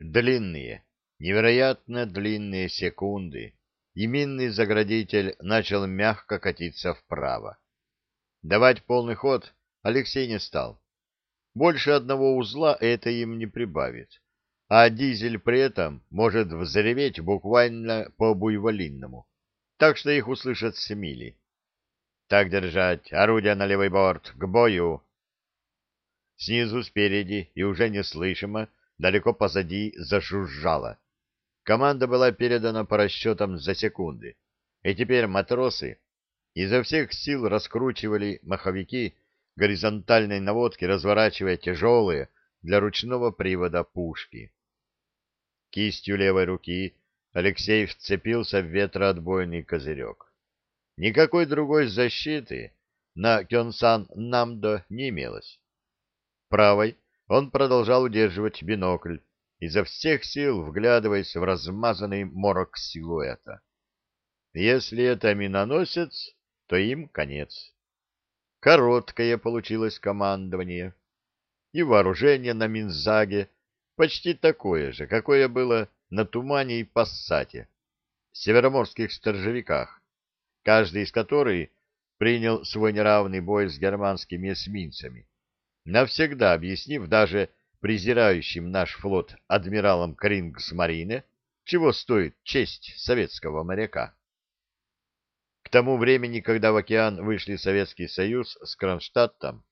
Длинные, невероятно длинные секунды, и минный заградитель начал мягко катиться вправо. Давать полный ход Алексей не стал. Больше одного узла это им не прибавит, а дизель при этом может взреветь буквально по-буйволинному, так что их услышат с мили. Так держать, орудия на левый борт, к бою! Снизу, спереди и уже неслышимо, далеко позади зажужжало. Команда была передана по расчетам за секунды, и теперь матросы изо всех сил раскручивали маховики горизонтальной наводки, разворачивая тяжелые для ручного привода пушки. Кистью левой руки Алексей вцепился в ветроотбойный козырек. Никакой другой защиты на Кёнсан-Намдо не имелось. Правой он продолжал удерживать бинокль, изо всех сил вглядываясь в размазанный морок силуэта. Если это миноносец, то им конец. Короткое получилось командование, и вооружение на Минзаге почти такое же, какое было на Тумане и Пассате, североморских сторожевиках, каждый из которых принял свой неравный бой с германскими эсминцами, навсегда объяснив даже презирающим наш флот адмиралом Крингсмарине, чего стоит честь советского моряка. К тому времени, когда в океан вышли Советский Союз с Кронштадтом,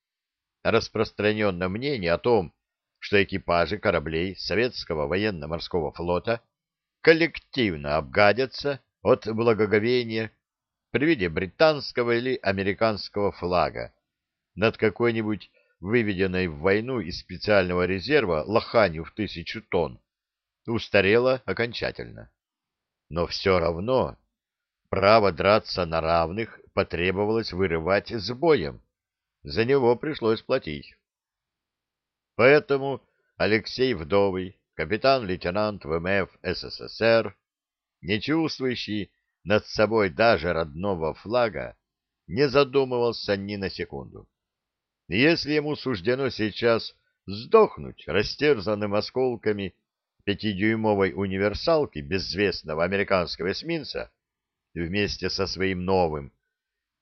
распространено мнение о том, что экипажи кораблей советского военно-морского флота коллективно обгадятся от благоговения при виде британского или американского флага над какой-нибудь выведенной в войну из специального резерва лоханью в тысячу тонн, устарела окончательно. Но все равно право драться на равных потребовалось вырывать с боем. За него пришлось платить. Поэтому Алексей Вдовый, капитан-лейтенант ВМФ СССР, не чувствующий над собой даже родного флага, не задумывался ни на секунду. Если ему суждено сейчас сдохнуть растерзанным осколками пятидюймовой универсалки безвестного американского эсминца вместе со своим новым,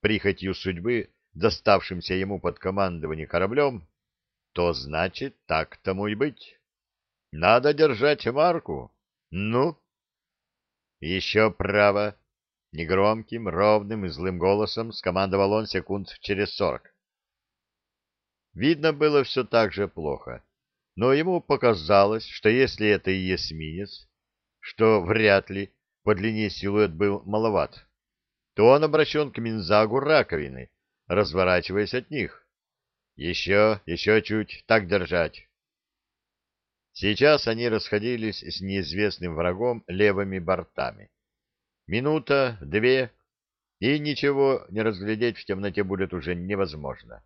прихотью судьбы, доставшимся ему под командование кораблем, то значит так тому и быть. Надо держать марку. Ну? Еще право. Негромким, ровным и злым голосом скомандовал он секунд через сорок. Видно было все так же плохо, но ему показалось, что если это и эсминец, что вряд ли по длине силуэт был маловат, то он обращен к Минзагу раковины, разворачиваясь от них. Еще, еще чуть, так держать. Сейчас они расходились с неизвестным врагом левыми бортами. Минута, две, и ничего не разглядеть в темноте будет уже невозможно.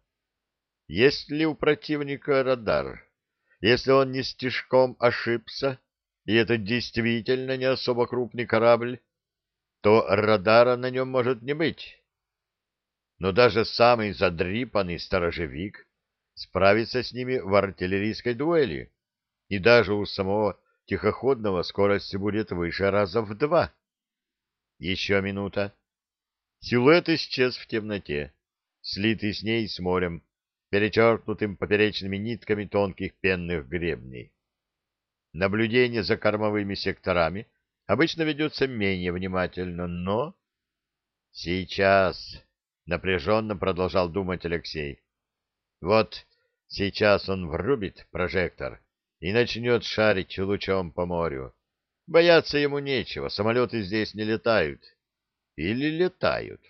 Есть ли у противника радар? Если он не стежком ошибся, и это действительно не особо крупный корабль, то радара на нем может не быть. Но даже самый задрипанный сторожевик справится с ними в артиллерийской дуэли, и даже у самого тихоходного скорость будет выше раза в два. Еще минута. Силуэт исчез в темноте, слитый с ней с морем, перечеркнутым поперечными нитками тонких пенных гребней. Наблюдение за кормовыми секторами обычно ведется менее внимательно, но... Сейчас, напряженно продолжал думать Алексей. Вот сейчас он врубит прожектор и начнет шарить лучом по морю. Бояться ему нечего, самолеты здесь не летают. Или летают.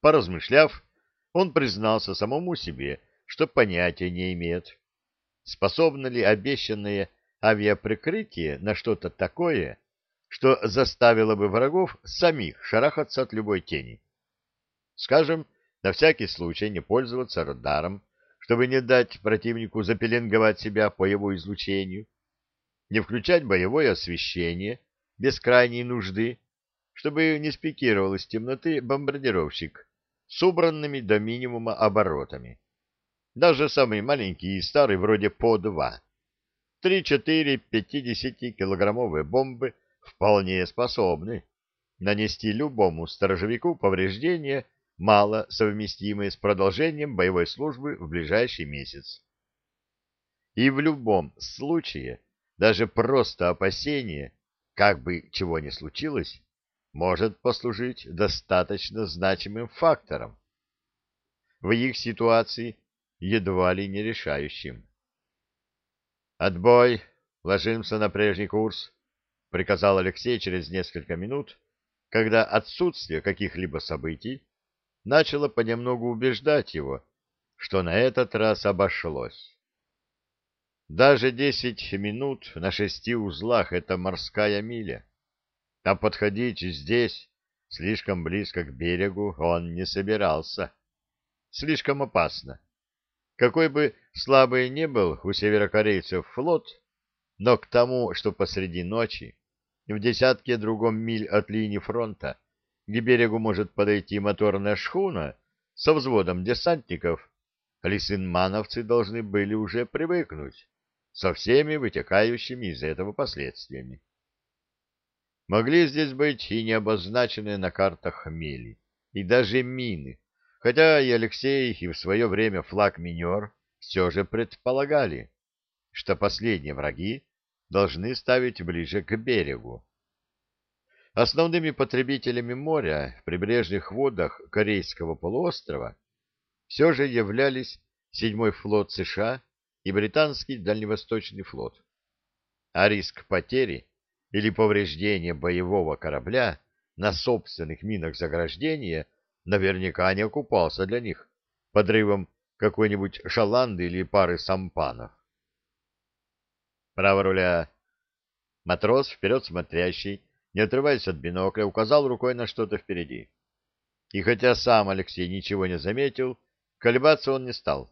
Поразмышляв, он признался самому себе, что понятия не имеет, способно ли обещанное авиаприкрытие на что-то такое, что заставило бы врагов самих шарахаться от любой тени. Скажем, на всякий случай не пользоваться радаром, чтобы не дать противнику запеленговать себя по его излучению, не включать боевое освещение без крайней нужды, чтобы не спикировал из темноты бомбардировщик, с убранными до минимума оборотами. Даже самый маленький и старый вроде по-2. 3-4 50-килограммовые бомбы вполне способны нанести любому сторожевику повреждения, мало совместимые с продолжением боевой службы в ближайший месяц. И в любом случае, даже просто опасение, как бы чего ни случилось, может послужить достаточно значимым фактором. В их ситуации едва ли не решающим. «Отбой! Ложимся на прежний курс!» — приказал Алексей через несколько минут, когда отсутствие каких-либо событий начало понемногу убеждать его, что на этот раз обошлось. Даже десять минут на шести узлах — это морская миля, а подходить здесь, слишком близко к берегу, он не собирался. Слишком опасно. Какой бы слабый ни был у северокорейцев флот, но к тому, что посреди ночи, в десятке другом миль от линии фронта, к берегу может подойти моторная шхуна со взводом десантников, лисынмановцы должны были уже привыкнуть со всеми вытекающими из этого последствиями. Могли здесь быть и необозначенные на картах мели, и даже мины, хотя и Алексей, и в свое время флаг-минер все же предполагали, что последние враги должны ставить ближе к берегу. Основными потребителями моря в прибрежных водах Корейского полуострова все же являлись седьмой флот США и британский дальневосточный флот. А риск потери или повреждения боевого корабля на собственных минах заграждения наверняка не окупался для них подрывом какой-нибудь шаланды или пары сампанов. Право руля. Матрос, вперед смотрящий, не отрываясь от бинокля, указал рукой на что-то впереди. И хотя сам Алексей ничего не заметил, колебаться он не стал.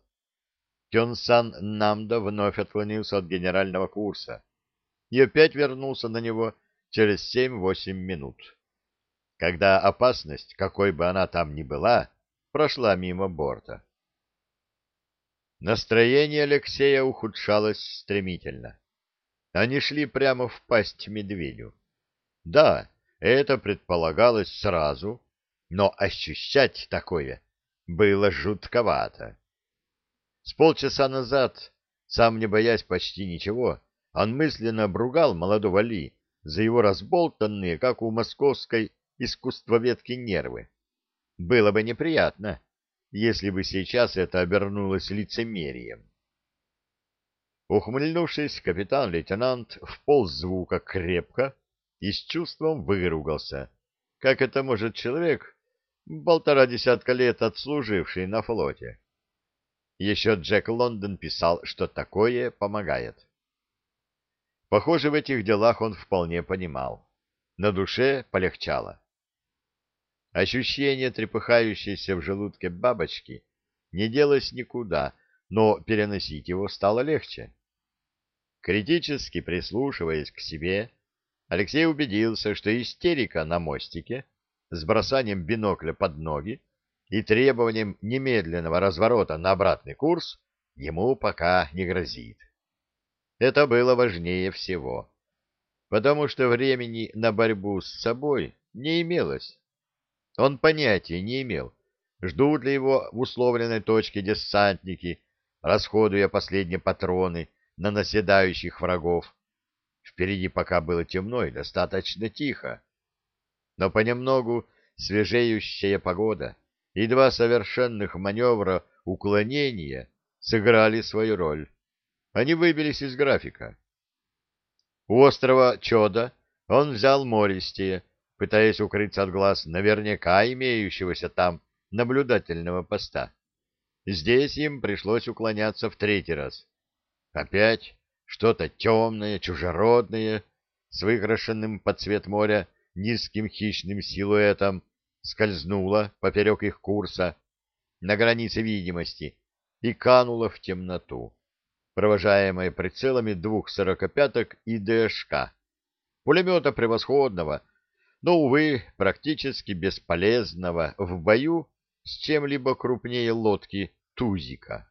Кёнсан Намда вновь отклонился от генерального курса и опять вернулся на него через семь-восемь минут когда опасность, какой бы она там ни была, прошла мимо борта. Настроение Алексея ухудшалось стремительно. Они шли прямо в пасть медведю. Да, это предполагалось сразу, но ощущать такое было жутковато. С полчаса назад, сам не боясь почти ничего, он мысленно обругал молодого Ли за его разболтанные, как у московской искусствоведки нервы. Было бы неприятно, если бы сейчас это обернулось лицемерием. Ухмыльнувшись, капитан-лейтенант в звука крепко и с чувством выругался. Как это может человек, полтора десятка лет отслуживший на флоте? Еще Джек Лондон писал, что такое помогает. Похоже, в этих делах он вполне понимал. На душе полегчало. Ощущение трепыхающейся в желудке бабочки не делось никуда, но переносить его стало легче. Критически прислушиваясь к себе, Алексей убедился, что истерика на мостике с бросанием бинокля под ноги и требованием немедленного разворота на обратный курс ему пока не грозит. Это было важнее всего, потому что времени на борьбу с собой не имелось. Он понятия не имел, ждут ли его в условленной точке десантники, расходуя последние патроны на наседающих врагов. Впереди пока было темно и достаточно тихо. Но понемногу свежеющая погода и два совершенных маневра уклонения сыграли свою роль. Они выбились из графика. У острова Чода он взял мористее, пытаясь укрыться от глаз наверняка имеющегося там наблюдательного поста. Здесь им пришлось уклоняться в третий раз. Опять что-то темное, чужеродное, с выкрашенным под цвет моря низким хищным силуэтом, скользнуло поперек их курса на границе видимости и кануло в темноту, провожаемое прицелами двух сорокопяток и ДШК, пулемета превосходного, но, увы, практически бесполезного в бою с чем-либо крупнее лодки Тузика.